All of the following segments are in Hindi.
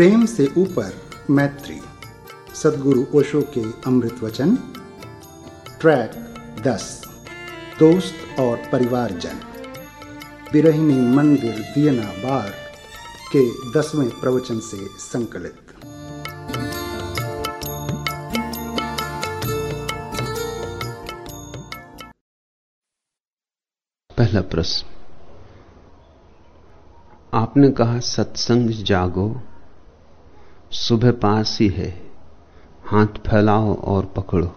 प्रेम से ऊपर मैत्री। सदगुरु ओशो के अमृत वचन। ट्रैक दस। दोस्त और परिवारजन। बिरहिनी मंदिर दियना बार के दसवें प्रवचन से संकलित। पहला प्रश्न। आपने कहा, सत्संग जागो सुबह पास ही है। हाथ फैलाओ और पकड़ो।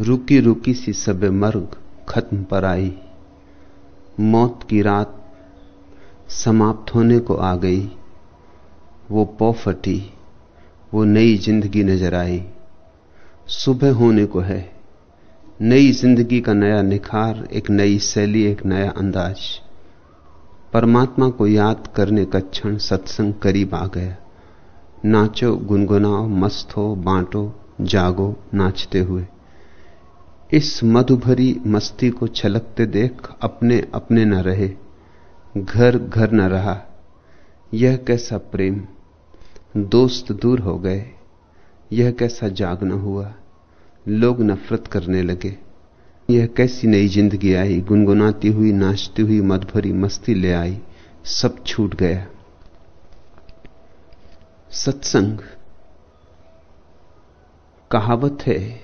रुकी रुकी सी सबे मर्ग खत्म पर आई। मौत की रात समाप्त होने को आ गई। वो पौ फटी, वो नई ज़िंदगी नज़र आई। सुबह होने को है। नई ज़िंदगी का नया निखार, एक नई शैली, एक नया अंदाज। परमात्मा को याद करने का क्षण सत्संग करीब आ गया। नाचो, गुनगुनाओ, मस्त हो, बांटो, जागो, नाचते हुए। इस मधुभरी मस्ती को छलकते देख अपने अपने न रहे, घर घर न रहा। यह कैसा प्रेम। दोस्त दूर हो गए, यह कैसा जागना हुआ। लोग नफरत करने लगे, यह कैसी नई ज़िंदगी आई। गुनगुनाती हुई, नाचती हुई मधुभरी मस्ती ले आई, सब छूट गया। सत्संग कहावत है,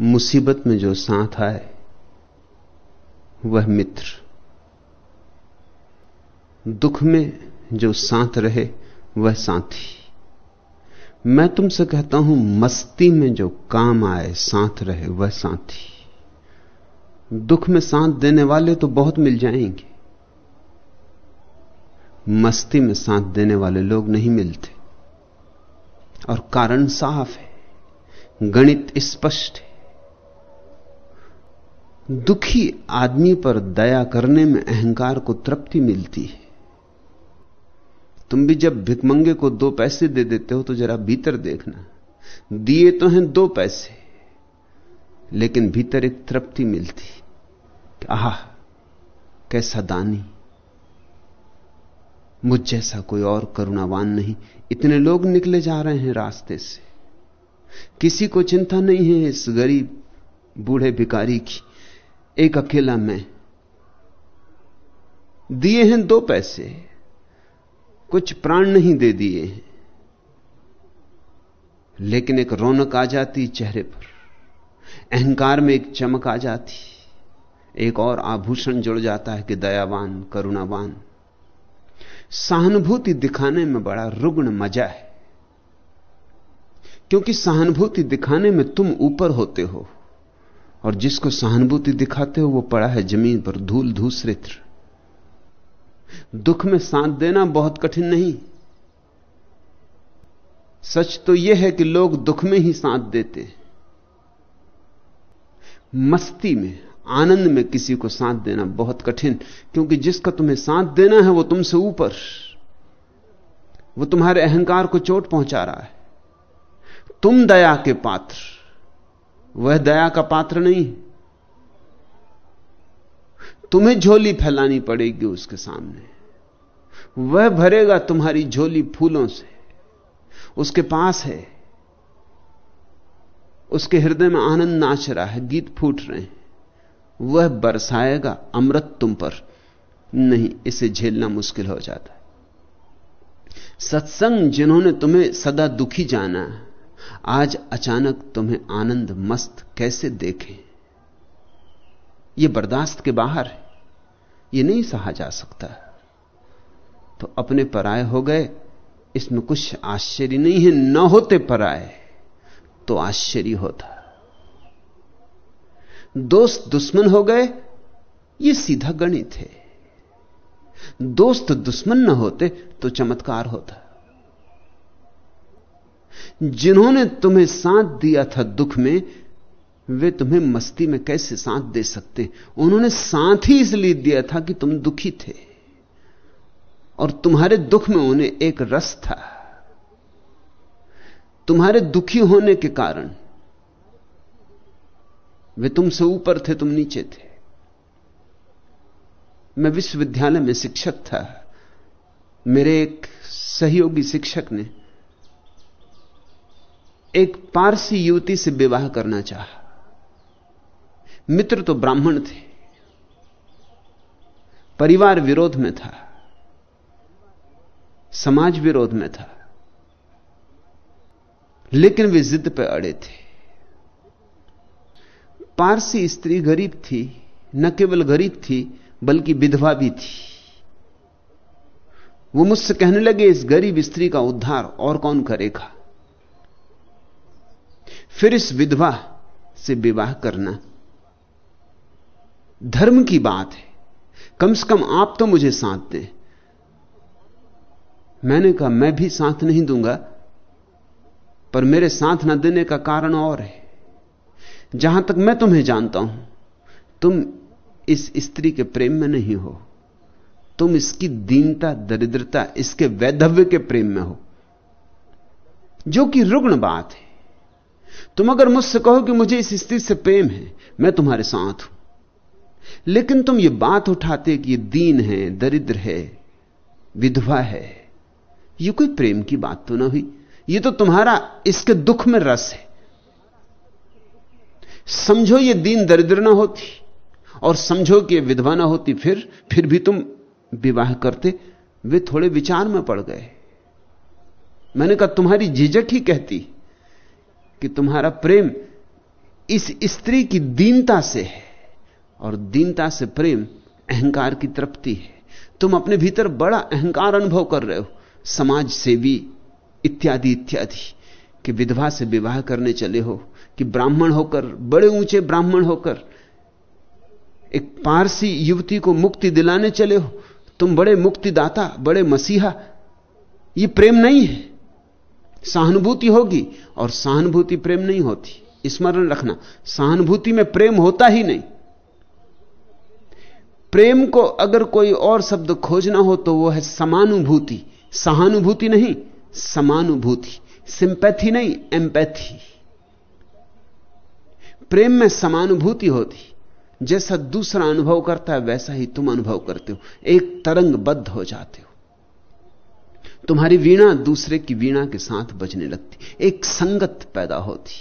मुसीबत में जो साथ आए, वह मित्र। दुख में जो साथ रहे, वह साथी। मैं तुमसे कहता हूँ, मस्ती में जो काम आए, साथ रहे, वह साथी। दुख में साथ देने वाले तो बहुत मिल जाएँगे। मस्ती में साथ देने वाले लोग नहीं मिलते। और कारण साफ़ है, गणित स्पष्ट है। दुखी आदमी पर दया करने में अहंकार को तृप्ति मिलती है। तुम भी जब भिकमंगे को दो पैसे दे देते हो तो जरा भीतर देखना। दिए तो हैं दो पैसे, लेकिन भीतर एक तृप्ति मिलती आह, कैसा दानी। मुझ जैसा कोई और करुणावान नहीं। इतने लोग निकले जा रहे हैं रास्ते से। किसी को चिंता नहीं है इस गरीब, बूढ़े भिकारी की। एक अकेला मैं। दिए हैं दो पैसे। कुछ प्राण नहीं दे दिए हैं। लेकिन एक रौनक आ जाती चेहरे पर। अहंकार में एक चमक आ जाती। एक और आभूषण जुड़ जाता है कि दयावान, करुणावान। सहानुभूति दिखाने में बड़ा रुग्ण मज़ा है। क्योंकि सहानुभूति दिखाने में तुम ऊपर होते हो और जिसको सहानुभूति दिखाते हो वो पड़ा है ज़मीन पर धूल धूसरित दुख में साथ देना बहुत कठिन नहीं। सच तो यह है कि लोग दुख में ही साथ देते मस्ती में आनंद में किसी को साथ देना बहुत कठिन, क्योंकि जिसका तुम्हें साथ देना है वो तुमसे ऊपर, वो तुम्हारे अहंकार को चोट पहुँचा रहा है। तुम दया के पात्र, वह दया का पात्र नहीं। तुम्हें झोली फैलानी पड़ेगी उसके सामने। वह भरेगा तुम्हारी झोली फूलों से। उसके पास है, उसके हृदय में आनंद नाच रहा है, गीत फूट रहे हैं। वह बरसाएगा अमृत तुम पर। नहीं, इसे झेलना मुश्किल हो जाता है। सत्संग जिन्होंने तुम्हें सदा दुखी जाना आज अचानक तुम्हें आनंद मस्त कैसे देखें? यह बर्दाश्त के बाहर है। यह नहीं सहा जा सकता। तो अपने पराए हो गए, इसमें कुछ आश्चर्य नहीं है, न होते पराए तो आश्चर्य होता दोस्त दुश्मन हो गए यह सीधा गणित है। दोस्त दुश्मन न होते तो चमत्कार होता। जिन्होंने तुम्हें साथ दिया था दुख में, वे तुम्हें मस्ती में कैसे साथ दे सकते? उन्होंने साथ ही इसलिए दिया था कि तुम दुखी थे। और तुम्हारे दुख में उन्हें एक रस था। तुम्हारे दुखी होने के कारण वे तुमसे ऊपर थे, तुम नीचे थे। मैं विश्वविद्यालय में शिक्षक था। मेरे एक सहयोगी शिक्षक ने एक पारसी युवती से विवाह करना चाहा। मित्र तो ब्राह्मण थे। परिवार विरोध में था। समाज विरोध में था। लेकिन वे जिद पर अड़े थे। पारसी स्त्री गरीब थी, न केवल गरीब थी, बल्कि विधवा भी थी। वो मुझसे कहने लगे, इस गरीब स्त्री का उद्धार और कौन करेगा? फिर इस विधवा से विवाह करना धर्म की बात है। कम से कम आप तो मुझे साथ दें। मैंने कहा, मैं भी साथ नहीं दूँगा, पर मेरे साथ न देने का कारण और है। जहाँ तक मैं तुम्हें जानता हूँ, तुम इस स्त्री के प्रेम में नहीं हो। तुम इसकी दीनता, दरिद्रता, इसके वैधव्य के प्रेम में हो, जो कि रुग्ण बात है। तुम अगर मुझसे कहो कि मुझे इस स्त्री से प्रेम है, मैं तुम्हारे साथ हूँ। लेकिन तुम ये बात उठाते कि ये दीन है, दरिद्र है, विधवा है, ये कोई प्रेम की बात तो ना हुई। ये तो तुम्हारा इसके दुख में रस है। समझो ये दीन दरिद्र ना होती और समझो कि विधवा ना होती, फिर फिर भी तुम विवाह करते, वे थोड़े विचार में पड़ गए। मैंने कहा, तुम्हारी झिझक ही कहती कि तुम्हारा प्रेम इस स्त्री की दीनता से है और दीनता से प्रेम अहंकार की तृप्ति है। तुम अपने भीतर बड़ा अहंकार अनुभव कर रहे हो, समाज सेवी इत्यादि इत्यादि, कि विधवा से विवाह करने चले हो। कि ब्राह्मण होकर, बड़े ऊँचे ब्राह्मण होकर, एक पारसी युवती को मुक्ति दिलाने चले हो, तुम बड़े मुक्तिदाता, बड़े मसीहा, ये प्रेम नहीं है। सहानुभूति होगी और सहानुभूति प्रेम नहीं होती। स्मरण रखना, सहानुभूति में प्रेम होता ही नहीं। प्रेम को अगर कोई और शब्द खोजना हो तो वो है समानुभूति। सहानुभूति नहीं, समानुभूति। सिंपैथी नहीं, एम्पैथी। प्रेम में समानुभूति होती। जैसा दूसरा अनुभव करता है, वैसा ही तुम अनुभव करते हो। एक तरंगबद्ध हो जाते हो। तुम्हारी वीणा दूसरे की वीणा के साथ बजने लगती। एक संगत पैदा होती।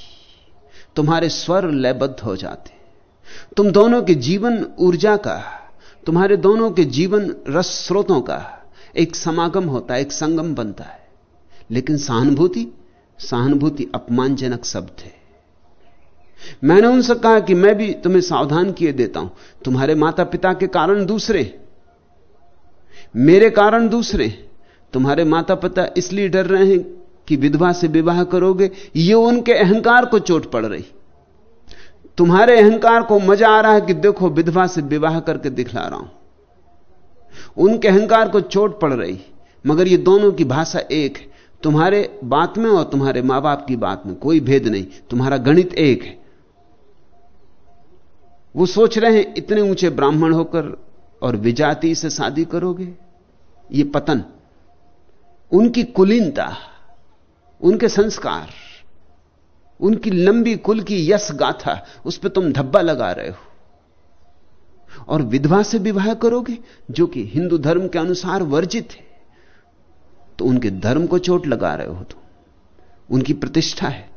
तुम्हारे स्वर लयबद्ध हो जाते। तुम दोनों के जीवन ऊर्जा का। तुम्हारे दोनों के जीवन रस स्रोतों का। एक समागम होता है, एक संगम बनता है। लेकिन सहानुभूति सहानुभूति अपमानजनक शब्द है। मैंने उनसे कहा कि मैं भी तुम्हें सावधान किए देता हूँ। तुम्हारे माता पिता के कारण दूसरे। मेरे कारण दूसरे। तुम्हारे माता पिता इसलिए डर रहे हैं कि विधवा से विवाह करोगे, ये उनके अहंकार को चोट पड़ रही। तुम्हारे अहंकार को मज़ा आ रहा है कि देखो, विधवा से विवाह करके दिखला रहा हूँ। उनके अहंकार को चोट पड़ रही। मगर ये दोनों की भाषा एक है। तुम्हारे बात में और तुम्हारे माँ बाप की बात में कोई भेद नहीं। तुम्हारा गणित एक है। वो सोच रहे हैं, इतने ऊँचे ब्राह्मण होकर और विजाति से शादी करोगे? ये पतन। उनकी कुलीनता, उनके संस्कार, उनकी लंबी कुल की यश गाथा, उस पर तुम धब्बा लगा रहे हो। और विधवा से विवाह करोगे, जो कि हिंदू धर्म के अनुसार वर्जित है तो उनके धर्म को चोट लगा रहे हो तुम। उनकी प्रतिष्ठा है।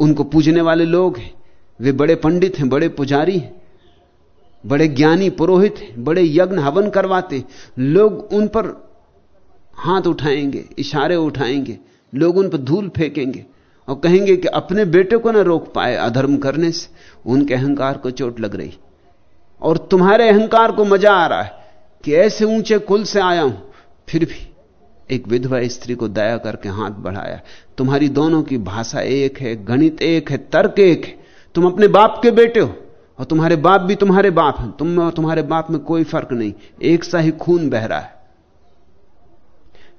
उनको पूजने वाले लोग हैं। वे बड़े पंडित हैं, बड़े पुजारी हैं, बड़े ज्ञानी पुरोहित हैं, बड़े यज्ञ हवन करवाते लोग उन पर हाथ उठाएँगे, इशारे उठाएँगे, लोग उन पर धूल फेंकेंगे और कहेंगे कि अपने बेटे को ना रोक पाए अधर्म करने से। उनके अहंकार को चोट लग रही। और तुम्हारे अहंकार को मज़ा आ रहा है कि ऐसे ऊँचे कुल से आया हूँ, फिर भी एक विधवा स्त्री को दया करके हाथ बढ़ाया। तुम्हारी दोनों की भाषा एक है, गणित एक है, तर्क एक है। तुम अपने बाप के बेटे हो, और तुम्हारे बाप भी तुम्हारे बाप हैं। तुम में और तुम्हारे बाप में कोई फ़र्क नहीं। एक सा ही खून बह रहा है।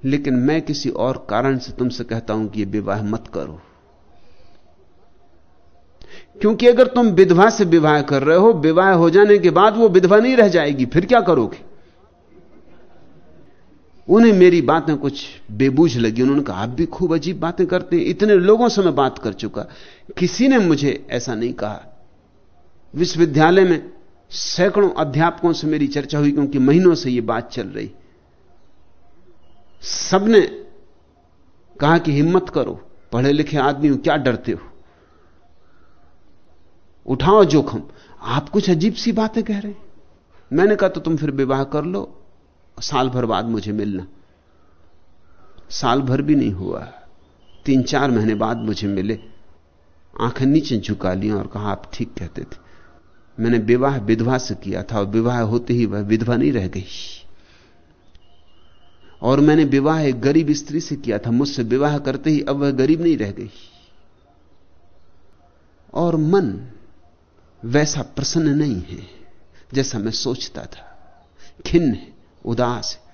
लेकिन मैं किसी और कारण से तुमसे कहता हूँ कि यह विवाह मत करो। क्योंकि अगर तुम विधवा से विवाह कर रहे हो, विवाह हो जाने के बाद वो विधवा नहीं रह जाएगी, फिर क्या करोगे? उन्हें मेरी बातें कुछ बेबूझ लगी। उन्होंने कहा, आप भी खूब अजीब बातें करते हैं, इतने लोगों से मैं बात कर चुका। किसी ने मुझे ऐसा नहीं कहा। विश्वविद्यालय में सैकड़ों अध्यापकों से मेरी चर्चा हुई, क्योंकि महीनों से यह बात चल रही। सबने कहा कि हिम्मत करो, पढ़े लिखे आदमी हो, क्या डरते हो? उठाओ जोखम। आप कुछ अजीब सी बातें कह रहे हैं। मैंने कहा तो तुम फिर विवाह कर लो। साल भर बाद मुझे मिलना। साल भर भी नहीं हुआ। तीन चार महीने बाद मुझे मिले। आँखें नीचे झुका ली और कहा, आप ठीक कहते थे। मैंने विवाह विधवा से किया था और विवाह होते ही वह विधवा नहीं रह गई। और मैंने विवाह एक गरीब स्त्री से किया था। मुझसे विवाह करते ही अब वह गरीब नहीं रह गई। और मन वैसा प्रसन्न नहीं है जैसा मैं सोचता था। खिन्न है। उदास है।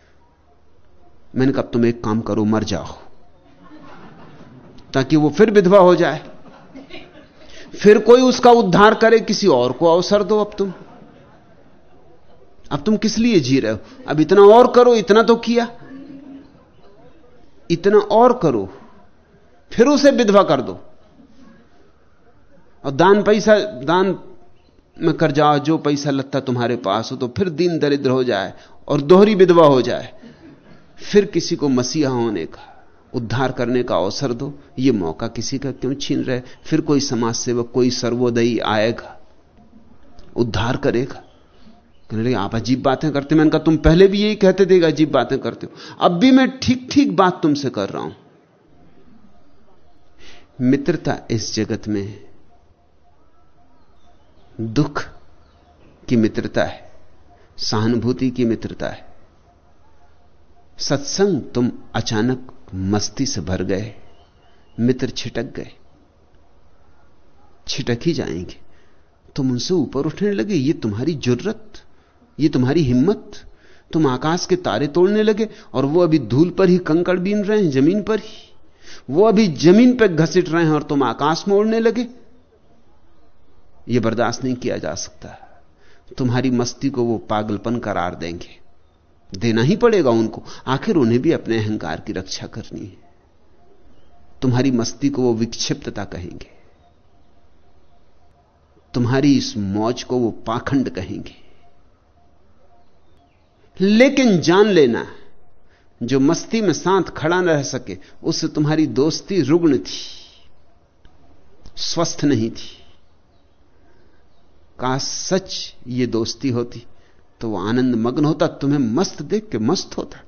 मैंने कहा तुम एक काम करो, मर जाओ। ताकि वो फिर विधवा हो जाए। फिर कोई उसका उद्धार करे, किसी और को अवसर दो अब तुम। अब तुम किस लिए जी रहे हो? अब इतना और करो, इतना तो किया। इतना और करो, फिर उसे विधवा कर दो। और दान पैसा, दान में कर जाओ, जो पैसा लगता तुम्हारे पास हो तो फिर दीन दरिद्र हो जाए। और दोहरी विधवा हो जाए। फिर किसी को मसीहा होने का, उद्धार करने का अवसर दो। ये मौका किसी का क्यों छीन रहे? फिर कोई समाज सेवक कोई सर्वोदयी आएगा, उद्धार करेगा। कहने लगे, आप अजीब बातें करते मैंने कहा, तुम पहले भी यही कहते थे अजीब बातें करते हो। अब भी मैं ठीक ठीक बात तुमसे कर रहा हूँ। मित्रता इस जगत में दुख की मित्रता है। सहानुभूति की मित्रता है। सत्संग तुम अचानक मस्ती से भर गए, मित्र छिटक गए, छिटक ही जाएँगे। तुम उनसे ऊपर उठने लगे, ये तुम्हारी ज़रूरत, ये तुम्हारी हिम्मत, तुम आकाश के तारे तोड़ने लगे और वो अभी धूल पर ही कंकड़ बीन रहे हैं, ज़मीन पर ही। वो अभी ज़मीन पर घसीट रहे हैं और तुम आकाश में उड़ने लगे। ये बर्दाश्त नहीं किया जा सकता। तुम्हारी मस्ती को वो पागलपन करार देंगे। देना ही पड़ेगा उनको। आखिर उन्हें भी अपने अहंकार की रक्षा करनी है। तुम्हारी मस्ती को वो विक्षिप्तता कहेंगे। तुम्हारी इस मौज को वो पाखंड कहेंगे। लेकिन जान लेना, जो मस्ती में साथ खड़ा न रह सके उससे तुम्हारी दोस्ती रुग्ण थी, स्वस्थ नहीं थी। का सच ये दोस्ती होती तो वो आनंद मग्न होता, तुम्हें मस्त देख के मस्त होता।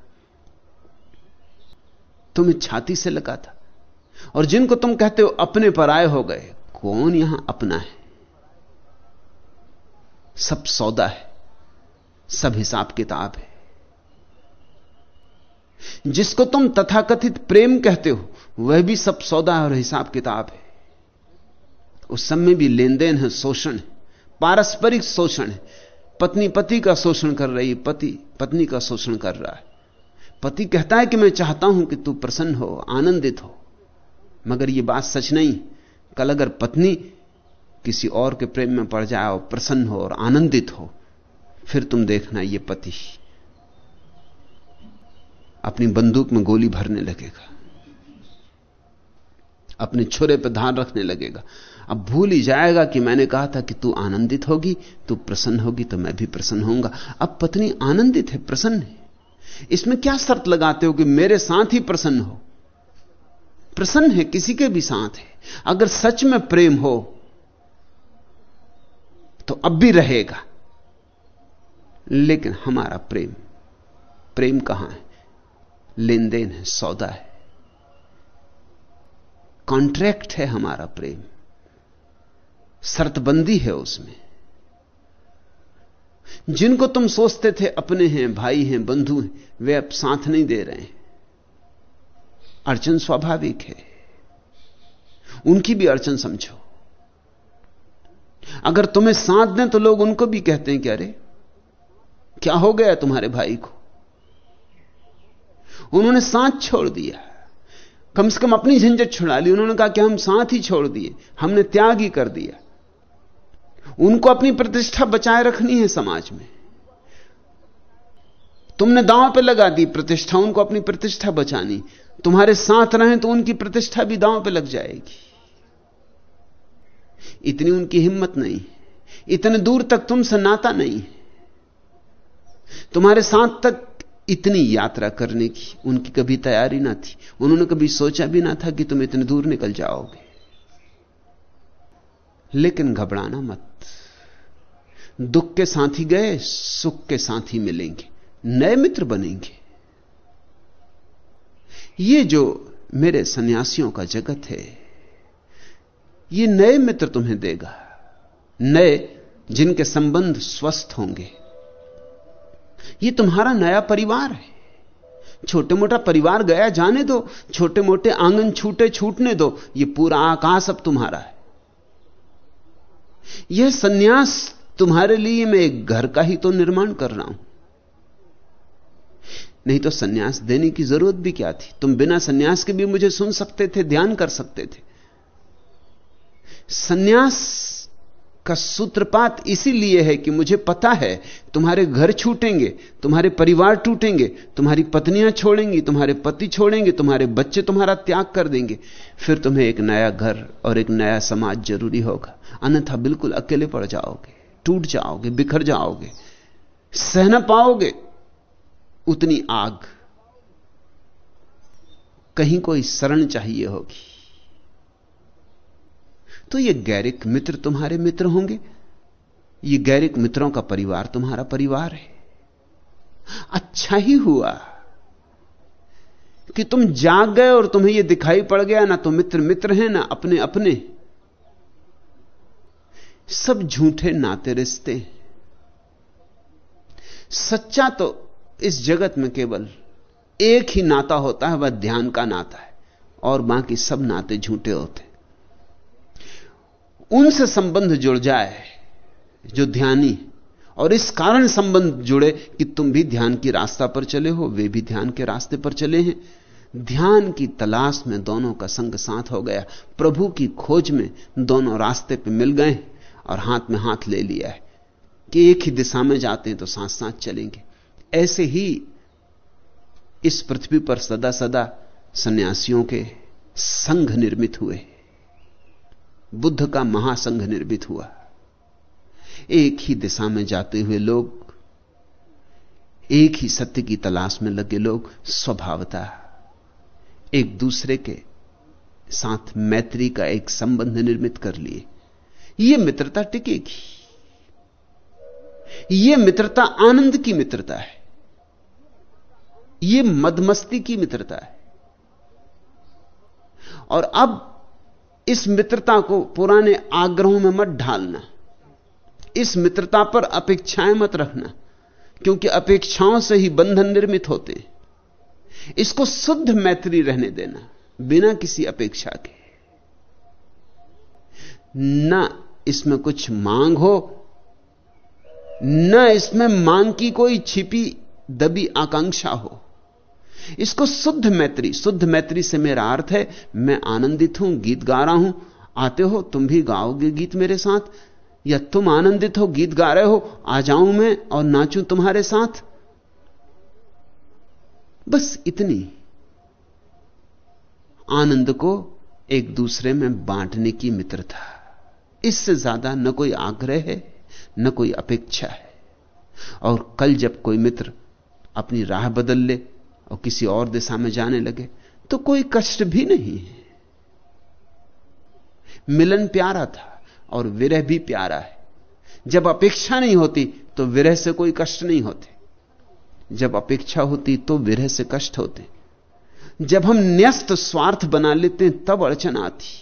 तुम्हें छाती से लगा था और जिनको तुम कहते हो अपने पर आए हो गए, कौन यहाँ अपना है? सब सौदा है, सब हिसाब किताब है। जिसको तुम तथाकथित प्रेम कहते हो, वह भी सब सौदा और हिसाब किताब है। उस सब में भी लेन देन है, शोषण है। पारस्परिक शोषण है। पत्नी पति का शोषण कर रही, पति, पत्नी का शोषण कर रहा है। पति कहता है कि मैं चाहता हूँ कि तू प्रसन्न हो, आनंदित हो। मगर यह बात सच नहीं। कल अगर पत्नी किसी और के प्रेम में पड़ जाए और प्रसन्न हो और आनंदित हो, फिर तुम देखना यह पति अपनी बंदूक में गोली भरने लगेगा। अपने छुरे पर धान रखने लगेगा। अब भूल ही जाएगा कि मैंने कहा था कि तू आनंदित होगी, तू प्रसन्न होगी तो मैं भी प्रसन्न होऊँगा। अब पत्नी आनंदित है, प्रसन्न है। इसमें क्या शर्त लगाते हो कि मेरे साथ ही प्रसन्न हो? प्रसन्न है, किसी के भी साथ है। अगर सच में प्रेम हो तो अब भी रहेगा। लेकिन हमारा प्रेम प्रेम कहाँ है? लेन देन है, सौदा है। कॉन्ट्रैक्ट है हमारा प्रेम। शर्तबंदी है उसमें। जिनको तुम सोचते थे अपने हैं, भाई हैं, बंधु हैं, वे अब साथ नहीं दे रहे हैं। अड़चन स्वाभाविक है। उनकी भी अड़चन समझो। अगर तुम्हें साथ दें तो लोग उनको भी कहते हैं कि अरे, क्या हो गया तुम्हारे भाई को? उन्होंने साथ छोड़ दिया। कम से कम अपनी झंझट छुड़ा ली। उन्होंने कहा कि हम साथ ही छोड़ दिए। हमने त्याग ही कर दिया। उनको अपनी प्रतिष्ठा बचाए रखनी है समाज में। तुमने दांव पे लगा दी प्रतिष्ठा, उनको अपनी प्रतिष्ठा बचानी। तुम्हारे साथ रहें तो उनकी प्रतिष्ठा भी दांव पे लग जाएगी। इतनी उनकी हिम्मत नहीं। इतने दूर तक तुमसे नाता नहीं। तुम्हारे साथ तक इतनी यात्रा करने की, उनकी कभी तैयारी ना थी। उन्होंने कभी सोचा भी ना था कि तुम इतने दूर निकल जाओगे। लेकिन घबराना मत। दुख के साथ ही गए, सुख के साथ ही मिलेंगे, नए मित्र बनेंगे। ये जो मेरे सन्यासियों का जगत है, ये नए मित्र तुम्हें देगा। नए जिनके संबंध स्वस्थ होंगे। ये तुम्हारा नया परिवार है। छोटे मोटा परिवार गया जाने दो छोटे मोटे आँगन छूटे, छूटने दो, ये पूरा आकाश अब तुम्हारा है। यह सन्यास तुम्हारे लिए मैं एक घर का ही तो निर्माण कर रहा हूँ। नहीं तो सन्यास देने की ज़रूरत भी क्या थी? तुम बिना सन्यास के भी मुझे सुन सकते थे, ध्यान कर सकते थे। सन्यास का सूत्रपात इसीलिए है कि मुझे पता है, तुम्हारे घर छूटेंगे, तुम्हारे परिवार टूटेंगे, तुम्हारी पत्नियाँ छोड़ेंगी, तुम्हारे पति छोड़ेंगे, तुम्हारे बच्चे तुम्हारा त्याग कर देंगे। फिर तुम्हें एक नया घर और एक नया समाज ज़रूरी होगा। अन्यथा बिल्कुल अकेले पड़ जाओगे, टूट जाओगे, बिखर जाओगे, सह न पाओगे। उतनी आग, कहीं कोई शरण चाहिए होगी। तो ये गैरिक मित्र तुम्हारे मित्र होंगे। ये गैरिक मित्रों का परिवार तुम्हारा परिवार है। अच्छा ही हुआ कि तुम जाग गए और तुम्हें यह दिखाई पड़ गया, ना तो मित्र मित्र हैं, ना अपने अपने सब झूठे नाते रिश्ते सच्चा तो इस जगत में केवल एक ही नाता होता है, वह ध्यान का नाता है, और बाकी सब नाते झूठे होते उनसे संबंध जुड़ जाए, जो ध्यानी और इस कारण संबंध जुड़े कि तुम भी ध्यान की रास्ता पर चले हो, वे भी ध्यान के रास्ते पर चले हैं। ध्यान की तलाश में दोनों का संग साथ हो गया। प्रभु की खोज में दोनों रास्ते पे मिल गए और हाथ में हाथ ले लिया है कि एक ही दिशा में जाते हैं तो साथ साथ चलेंगे। ऐसे ही इस पृथ्वी पर सदा सदा सन्यासियों के संघ निर्मित हुए। बुद्ध का महासंघ निर्मित हुआ। एक ही दिशा में जाते हुए लोग, एक ही सत्य की तलाश में लगे लोग स्वभावता एक दूसरे के साथ मैत्री का एक संबंध निर्मित कर लिए। यह मित्रता टिकेगी। यह मित्रता आनंद की मित्रता है। यह मदमस्ती की मित्रता है। और अब इस मित्रता को पुराने आग्रहों में मत ढालना। इस मित्रता पर अपेक्षाएँ मत रखना, क्योंकि अपेक्षाओं से ही बंधन निर्मित होते हैं। इसको शुद्ध मैत्री रहने देना, बिना किसी अपेक्षा के। न इसमें कुछ मांग हो, न इसमें मांग की कोई छिपी, दबी आकांक्षा हो। इसको शुद्ध मैत्री शुद्ध मैत्री से मेरा अर्थ है, मैं आनंदित हूँ, गीत गा रहा हूँ। आते हो, तुम भी गाओगे गीत मेरे साथ। या तुम आनंदित हो, गीत गा रहे हो, आ जाऊँ मैं और नाचूं तुम्हारे साथ। बस इतनी। आनंद को एक दूसरे में बांटने की मित्रता। इससे ज़्यादा न कोई आग्रह है, न कोई अपेक्षा है। और कल जब कोई मित्र अपनी राह बदल ले और किसी और दिशा में जाने लगे तो कोई कष्ट भी नहीं है। मिलन प्यारा था और विरह भी प्यारा है। जब अपेक्षा नहीं होती तो विरह से कोई कष्ट नहीं होते। जब अपेक्षा होती तो विरह से कष्ट होते। जब हम न्यस्त स्वार्थ बना लेते हैं तब अड़चन आती।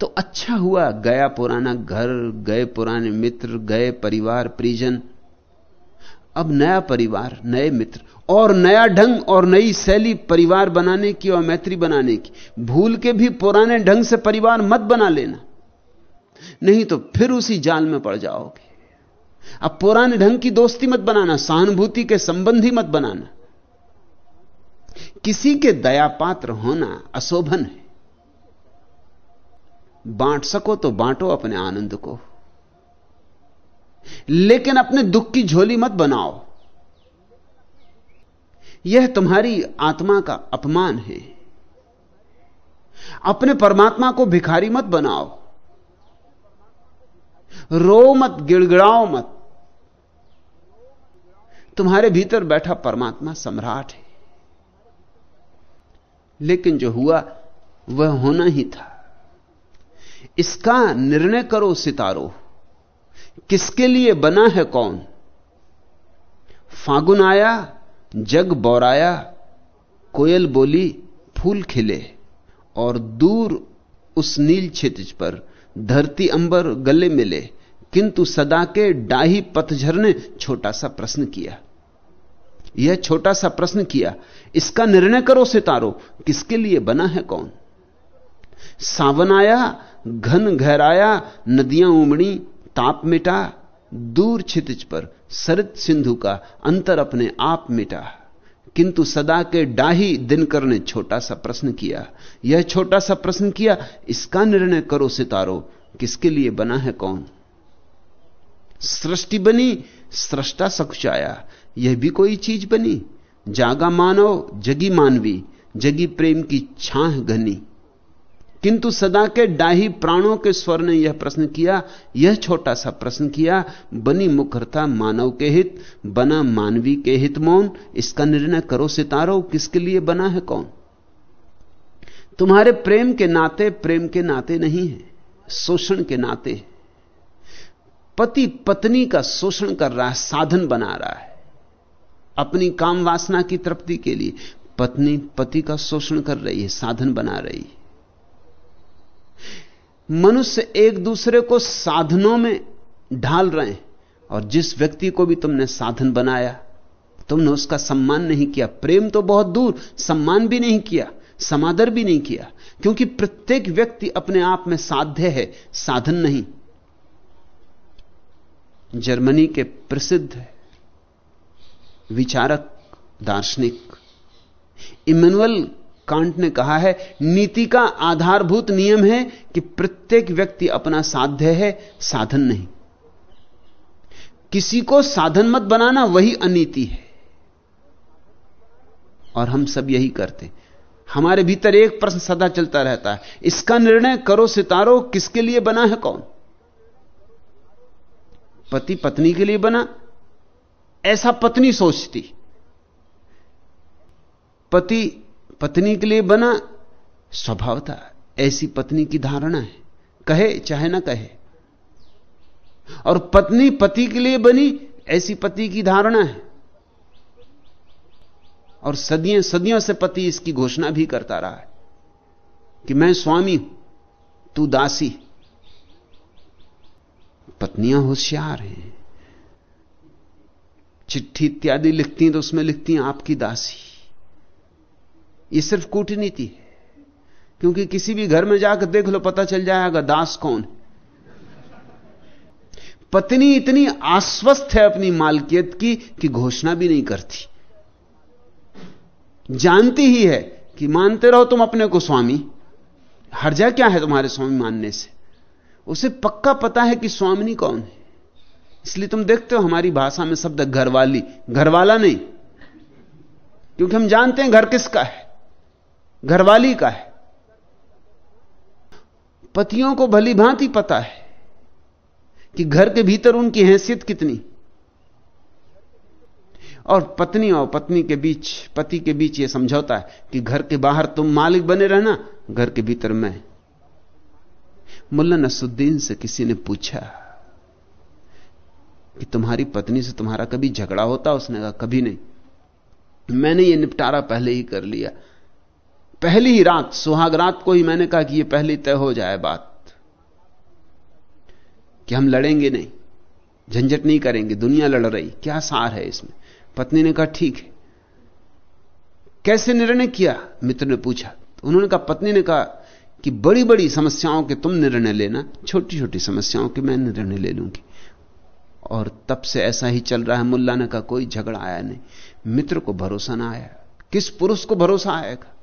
तो अच्छा हुआ, गया पुराना घर, गए पुराने मित्र, गए परिवार, परिजन। अब नया परिवार, नए मित्र, और नया ढंग, और नई शैली परिवार बनाने की और मैत्री बनाने की। भूल के भी पुराने ढंग से परिवार मत बना लेना। नहीं तो फिर उसी जाल में पड़ जाओगे। अब पुराने ढंग की दोस्ती मत बनाना, सहानुभूति के संबंधी मत बनाना। किसी के दया पात्र होना अशोभन है। बांट सको तो बांटो अपने आनंद को। लेकिन अपने दुख की झोली मत बनाओ। यह तुम्हारी आत्मा का अपमान है। अपने परमात्मा को भिखारी मत बनाओ। रो मत, गिड़गिड़ाओ मत। तुम्हारे भीतर बैठा परमात्मा सम्राट है। लेकिन जो हुआ, वह होना ही था। इसका निर्णय करो सितारो। किसके लिए बना है कौन? फागुन आया, जग बौराया, कोयल बोली, फूल खिले, और दूर उस नील क्षितिज पर धरती अंबर गले मिले, किंतु सदा के डाही पतझर ने छोटा सा प्रश्न किया। यह छोटा सा प्रश्न किया, इसका निर्णय करो सितारो, किसके लिए बना है कौन? सावन आया, घन गहराया नदियाँ उमड़ी ताप मिटा, दूर छितिज पर सरद सिंधु का अंतर अपने आप मिटा। किंतु सदा के डाही दिनकर ने छोटा सा प्रश्न किया। यह छोटा सा प्रश्न किया, इसका निर्णय करो सितारो, किसके लिए बना है कौन? सृष्टि बनी, सृष्टा सकुचाया, यह भी कोई चीज़ बनी। जागा मानव, जगी मानवी, जगी प्रेम की छाह घनी। किंतु सदा के डाही प्राणों के स्वर ने यह प्रश्न किया, यह छोटा सा प्रश्न किया, बनी मुखरता मानव के हित, बना मानवी के हित मौन, इसका निर्णय करो सितारो, किसके लिए बना है कौन? तुम्हारे प्रेम के नाते, प्रेम के नाते नहीं है, शोषण के नाते है। पति पत्नी का शोषण कर रहा है, साधन बना रहा है, अपनी काम वासना की तृप्ति के लिए। पत्नी, पति का शोषण कर रही है, साधन बना रही है। मनुष्य एक दूसरे को साधनों में ढाल रहे हैं। और जिस व्यक्ति को भी तुमने साधन बनाया, तुमने उसका सम्मान नहीं किया। प्रेम तो बहुत दूर, सम्मान भी नहीं किया, समादर भी नहीं किया। क्योंकि प्रत्येक व्यक्ति अपने आप में साध्य है, साधन नहीं। जर्मनी के प्रसिद्ध विचारक, दार्शनिक इमेनुअल कांट ने कहा है, नीति का आधारभूत नियम है कि प्रत्येक व्यक्ति अपना साध्य है, साधन नहीं। किसी को साधन मत बनाना, वही अनीति है। और हम सब यही करते हमारे भीतर एक प्रश्न सदा चलता रहता है, इसका निर्णय करो सितारो, किसके लिए बना है कौन? पति पत्नी के लिए बना? ऐसा पत्नी सोचती। पति पत्नी के लिए बना स्वभावता, ऐसी पत्नी की धारणा है। कहे, चाहे ना कहे। और पत्नी पति के लिए बनी, ऐसी पति की धारणा है। और सदियों सदियों से पति इसकी घोषणा भी करता रहा है कि मैं स्वामी तू दासी। पत्नियाँ होशियार हैं। चिट्ठी इत्यादि लिखती हैं तो उसमें लिखती हैं, आपकी दासी। ये सिर्फ़ कूटनीति है। क्योंकि किसी भी घर में जाकर देख लो, पता चल जाएगा दास कौन है। पत्नी इतनी आश्वस्त है अपनी मालकियत की कि घोषणा भी नहीं करती। जानती ही है कि मानते रहो तुम अपने को स्वामी। हर्जा क्या है तुम्हारे स्वामी मानने से? उसे पक्का पता है कि स्वामिनी कौन है। इसलिए तुम देखते हो हमारी भाषा में शब्द घरवाली। घरवाला नहीं। क्योंकि हम जानते हैं घर किसका है। घरवाली का है। पतियों को भली भांति पता है कि घर के भीतर उनकी हैसियत कितनी। और पत्नी और पत्नी के बीच, पति के बीच यह समझौता है कि घर के बाहर तुम मालिक बने रहना, घर के भीतर मैं। मुल्ला नसुद्दीन से किसी ने पूछा कि तुम्हारी पत्नी से तुम्हारा कभी झगड़ा होता? उसने कहा, कभी नहीं। मैंने यह निपटारा पहले ही कर लिया। पहली ही रात, सुहाग रात को ही मैंने कहा कि यह पहली तय हो जाए बात, कि हम लड़ेंगे नहीं, झंझट नहीं करेंगे, दुनिया लड़ रही, क्या सार है इसमें? पत्नी ने कहा, ठीक है। कैसे निर्णय किया? मित्र ने पूछा। तो उन्होंने कहा, पत्नी ने कहा कि बड़ी बड़ी समस्याओं के तुम निर्णय लेना छोटी छोटी समस्याओं के मैं निर्णय ले लूँगी। और तब से ऐसा ही चल रहा है, मुल्ला ने कहा, कोई झगड़ा आया नहीं। मित्र को भरोसा ना आया। किस पुरुष को भरोसा आएगा?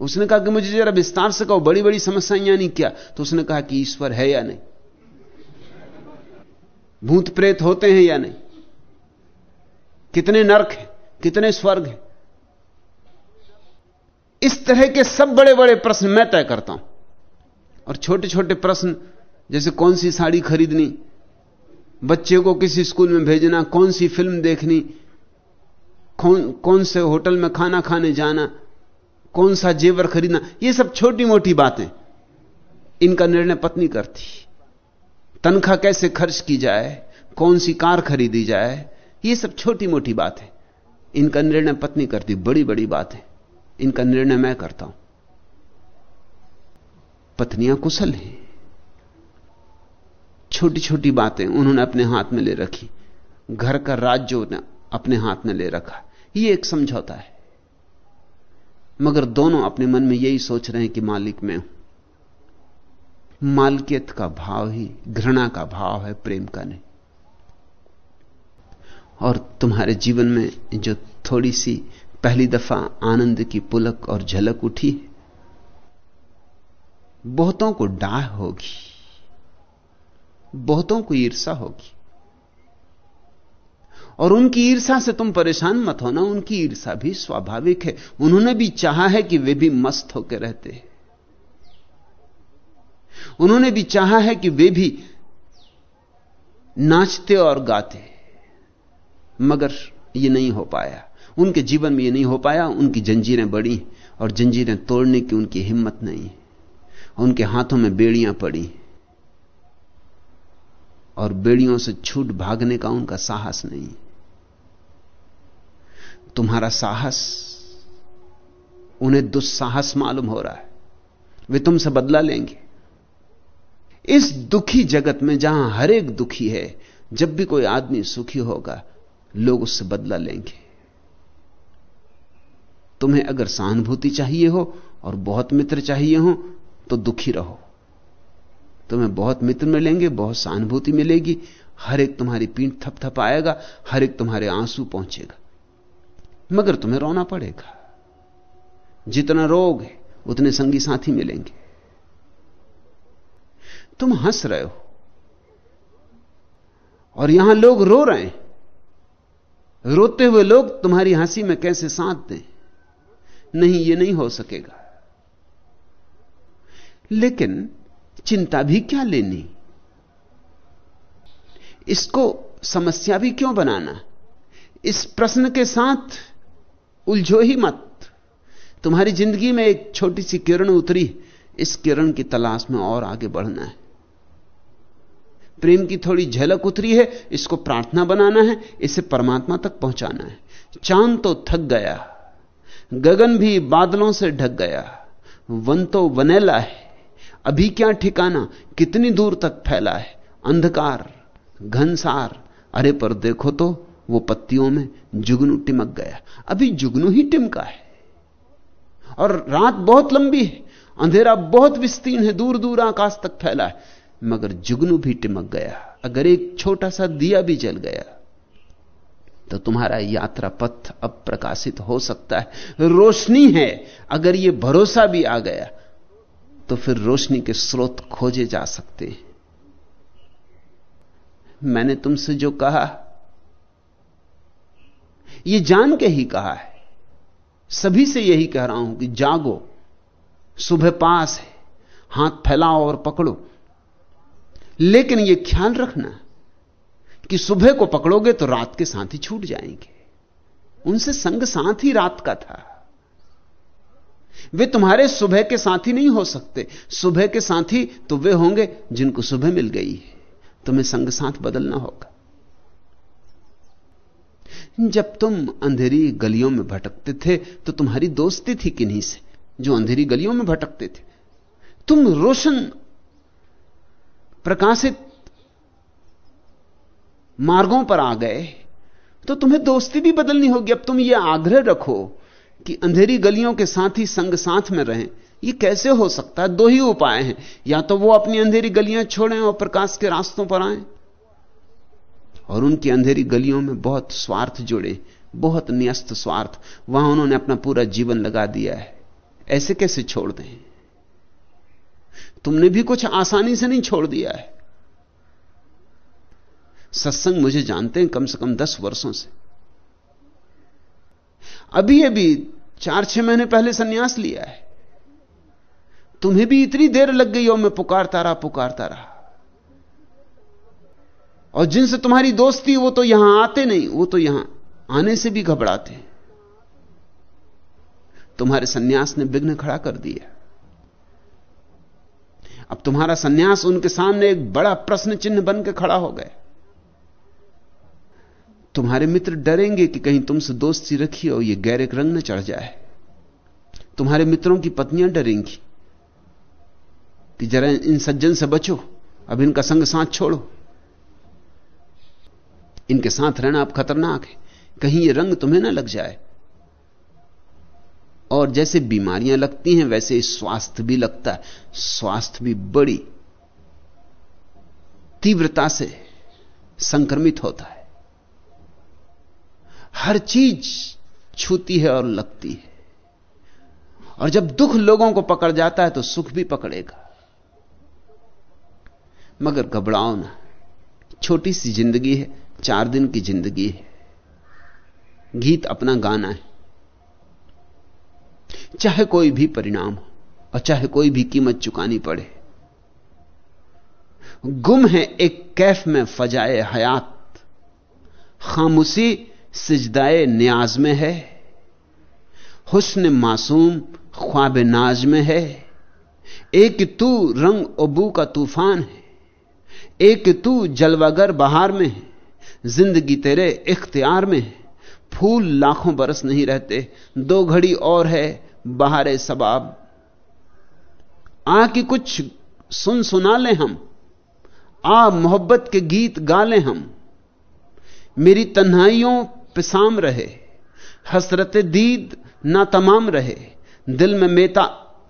उसने कहा कि मुझे जरा विस्तार से कहो बड़ी बड़ी समस्याएँ यानी क्या? तो उसने कहा कि ईश्वर है या नहीं? भूत प्रेत होते हैं या नहीं? कितने नरक हैं? कितने स्वर्ग हैं? इस तरह के सब बड़े बड़े प्रश्न मैं तय करता हूँ। और छोटे छोटे प्रश्न, जैसे कौन सी साड़ी खरीदनी? बच्चे को किसी स्कूल में भेजना? कौन सी फ़िल्म देखनी? कौन कौन से होटल में खाना खाने जाना? कौन सा जेवर खरीदना, ये सब छोटी मोटी बातें। इनका निर्णय पत्नी करती। तनख्वाह कैसे खर्च की जाए कौन सी कार खरीदी जाए, ये सब छोटी मोटी बातें। इनका निर्णय पत्नी करती बड़ी बड़ी बातें। इनका निर्णय मैं करता हूँ। पत्नियाँ कुशल हैं। छोटी छोटी बातें उन्होंने अपने हाथ में ले रखी। घर का राज्य अपने हाथ में ले रखा। ये एक समझौता है। मगर दोनों अपने मन में यही सोच रहे हैं कि मालिक मैं हूँ। मालकियत का भाव ही, घृणा का भाव है, प्रेम का नहीं। और तुम्हारे जीवन में जो थोड़ी सी पहली दफ़ा आनंद की पुलक और झलक उठी बहुतों को डाह होगी, बहुतों को ईर्षा होगी। और उनकी ईर्षा से तुम परेशान मत होना, उनकी ईर्षा भी स्वाभाविक है। उन्होंने भी चाहा है कि वे भी मस्त होकर रहते उन्होंने भी चाहा है कि वे भी नाचते और गाते। मगर यह नहीं हो पाया। उनके जीवन में यह नहीं हो पाया। उनकी जंजीरें बड़ी और जंजीरें तोड़ने की उनकी हिम्मत नहीं उनके हाथों में बेड़ियाँ पड़ी और बेड़ियों से छूट भागने का उनका साहस नहीं तुम्हारा साहस, उन्हें दुस्साहस मालूम हो रहा है। वे तुमसे बदला लेंगे। इस दुखी जगत में जहाँ हर एक दुखी है, जब भी कोई आदमी सुखी होगा, लोग उससे बदला लेंगे। तुम्हें अगर सहानुभूति चाहिए हो और बहुत मित्र चाहिए हो तो दुखी रहो। तुम्हें बहुत मित्र मिलेंगे, बहुत सहानुभूति मिलेगी। हर एक तुम्हारी पीठ थप आएगा हर एक तुम्हारे आँसू पहुंचेगा। मगर तुम्हें रोना पड़ेगा। जितना रोग है, उतने संगी साथी मिलेंगे। तुम हंस रहे हो। और यहाँ लोग रो रहे हैं। रोते हुए लोग तुम्हारी हँसी में कैसे साथ दें? नहीं, ये नहीं हो सकेगा। लेकिन चिंता भी क्या लेनी? इसको समस्या भी क्यों बनाना? इस प्रश्न के साथ उलझो ही मत। तुम्हारी ज़िंदगी में एक छोटी सी किरण उतरी, इस किरण की तलाश में और आगे बढ़ना है। प्रेम की थोड़ी झलक उतरी है, इसको प्रार्थना बनाना है, इसे परमात्मा तक पहुंचाना है। चाँद तो थक गया, गगन भी बादलों से ढक गया, वन तो वनेला है। अभी क्या ठिकाना, कितनी दूर तक फैला है? अंधकार, घनसार, अरे पर देखो तो वो पत्तियों में जुगनू टिमक गया। अभी जुगनू ही टिमका है। और रात बहुत लंबी है, अंधेरा बहुत विस्तीर्ण है दूर दूर आकाश तक फैला है, मगर जुगनू भी टिमक गया। अगर एक छोटा सा दिया भी जल गया तो तुम्हारा यात्रा पथ अब प्रकाशित हो सकता है। रोशनी है, अगर यह भरोसा भी आ गया तो फिर रोशनी के स्रोत खोजे जा सकते हैं। मैंने तुमसे जो कहा यह जान के ही कहा है। सभी से यही कह रहा हूँ कि जागो, सुबह पास है, हाथ फैलाओ और पकड़ो। लेकिन यह ख्याल रखना कि सुबह को पकड़ोगे तो रात के साथ ही छूट जाएँगे। उनसे संग साथ ही रात का था। वे तुम्हारे सुबह के साथी नहीं हो सकते। सुबह के साथी तो वे होंगे जिनको सुबह मिल गई है। तुम्हें संग साथ बदलना होगा। जब तुम अंधेरी गलियों में भटकते थे तो तुम्हारी दोस्ती थी किन्हीं से? जो अंधेरी गलियों में भटकते थे। तुम रोशन प्रकाशित मार्गों पर आ गए तो तुम्हें दोस्ती भी बदलनी होगी। अब तुम यह आग्रह रखो कि अंधेरी गलियों के साथ ही संग साथ में रहें। यह कैसे हो सकता है? दो ही उपाय हैं। या तो वो अपनी अंधेरी गलियाँ छोड़ें और प्रकाश के रास्तों पर आए। और उनकी अंधेरी गलियों में बहुत स्वार्थ जुड़े, बहुत न्यस्त स्वार्थ। वहाँ उन्होंने अपना पूरा जीवन लगा दिया है। ऐसे कैसे छोड़ दें? तुमने भी कुछ आसानी से नहीं छोड़ दिया है। सत्संग मुझे जानते हैं कम से कम दस वर्षों से। अभी अभी चार छह महीने पहले सन्यास लिया है। तुम्हें भी इतनी देर लग गई और मैं पुकारता रहा पुकारता रहा। और जिनसे तुम्हारी दोस्ती वो तो यहाँ आते नहीं, वो तो यहाँ आने से भी घबराते तुम्हारे सन्यास ने विघ्न खड़ा कर दिया। अब तुम्हारा सन्यास उनके सामने एक बड़ा प्रश्न चिन्ह बन के खड़ा हो गया। तुम्हारे मित्र डरेंगे कि कहीं तुमसे दोस्ती रखी और ये गैर रंग न चढ़ जाए। तुम्हारे मित्रों की पत्नियाँ डरेंगी कि जरा इन सज्जन से बचो, अब इनका संग साथ छोड़ो। इनके साथ रहना अब खतरनाक है। कहीं ये रंग तुम्हें ना लग जाए। और जैसे बीमारियाँ लगती हैं, वैसे स्वास्थ्य भी लगता है। स्वास्थ्य भी बड़ी तीव्रता से संक्रमित होता है। हर चीज़ छूती है और लगती है। और जब दुख लोगों को पकड़ जाता है तो सुख भी पकड़ेगा। मगर घबराओ ना। छोटी सी ज़िंदगी है चार दिन की ज़िंदगी है। गीत अपना गाना है। चाहे कोई भी परिणाम हो और चाहे कोई भी कीमत चुकानी पड़े। गुम है एक कैफ में फजाए हयात। खामोशी सिजदाए न्याज में है। हुस्न मासूम ख्वाब नाज में है। एक तू रंग अबू का तूफ़ान है। एक तू जलवागर बहार में है। ज़िंदगी तेरे इख्तियार में है। फूल लाखों बरस नहीं रहते। दो घड़ी और है बहारे सबाब। आ कि कुछ सुन सुना ले हम। आ मोहब्बत के गीत गा ले हम। मेरी तन्हाइयों पिसाम रहे। हसरत दीद ना तमाम रहे। दिल में मेता,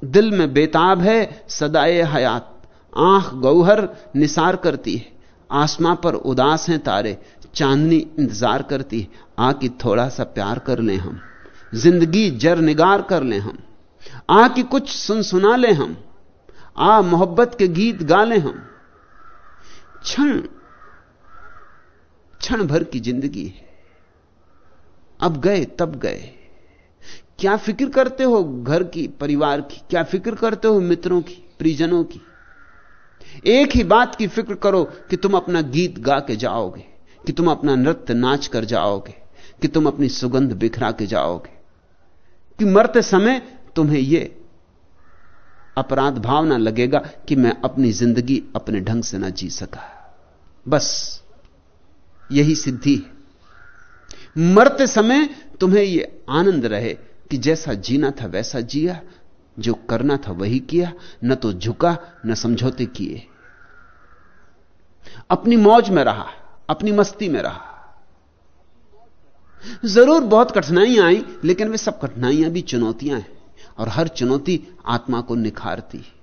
दिल में बेताब है सदाए हयात। आँख गौहर निसार करती है। आसमां पर उदास हैं तारे, चांदनी इंतज़ार करती है। आ कि थोड़ा सा प्यार कर लें हम, ज़िंदगी जर निगार कर लें हम आ कि कुछ सुन सुना लें हम, आ मोहब्बत के गीत गा लें हम। क्षण क्षण भर की ज़िंदगी है। अब गए, तब गए। क्या फ़िक्र करते हो घर की, परिवार की? क्या फ़िक्र करते हो मित्रों की, परिजनों की? एक ही बात की फ़िक्र करो कि तुम अपना गीत गा के जाओगे, कि तुम अपना नृत्य नाच कर जाओगे, कि तुम अपनी सुगंध बिखरा के जाओगे, कि मरते समय तुम्हें यह अपराध भावना लगेगा कि मैं अपनी ज़िंदगी अपने ढंग से ना जी सका। बस यही सिद्धि है। मरते समय तुम्हें यह आनंद रहे कि जैसा जीना था वैसा जिया जो करना था वही किया, न तो झुका, न समझौते किए। अपनी मौज में रहा, अपनी मस्ती में रहा। ज़रूर बहुत कठिनाइयाँ आई, लेकिन वे सब कठिनाइयाँ भी चुनौतियाँ हैं, और हर चुनौती आत्मा को निखारती। है